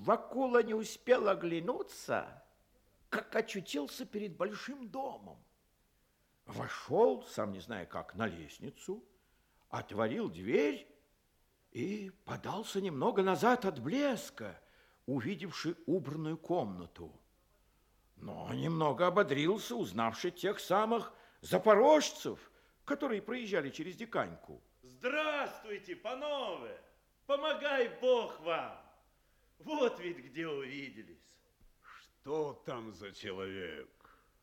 Вакула не успел оглянуться, как очутился перед большим домом. Вошел, сам не зная как, на лестницу, отворил дверь и подался немного назад от блеска, увидевший убранную комнату. Но немного ободрился, узнавший тех самых запорожцев, которые проезжали через Диканьку. Здравствуйте, панове! Помогай Бог вам! Вот ведь где увиделись. Что там за человек?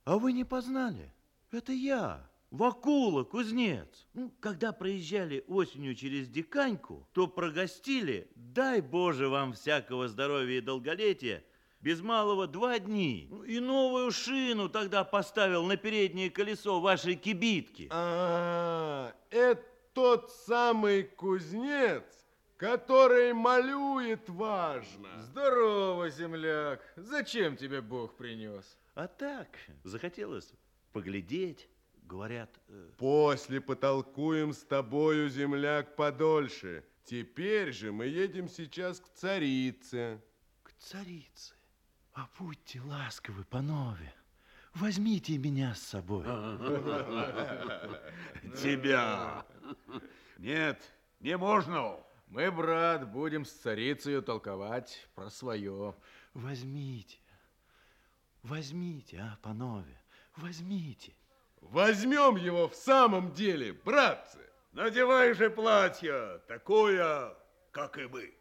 А вы не познали? Это я, Вакула, кузнец. Ну, когда проезжали осенью через Диканьку, то прогостили, дай Боже вам всякого здоровья и долголетия, без малого два дни. Ну, и новую шину тогда поставил на переднее колесо вашей кибитки. А, это тот самый кузнец, который малюет важно. Здорово, земляк. Зачем тебе Бог принес? А так, захотелось поглядеть, говорят... Э... После потолкуем с тобою, земляк, подольше. Теперь же мы едем сейчас к царице. К царице? А будьте ласковы, панове. Возьмите меня с собой. Тебя? Нет, не можно. Мы, брат, будем с царицей толковать про свое. Возьмите, возьмите, а, панове, возьмите. Возьмем его в самом деле, братцы. Надевай же платье, такое, как и мы.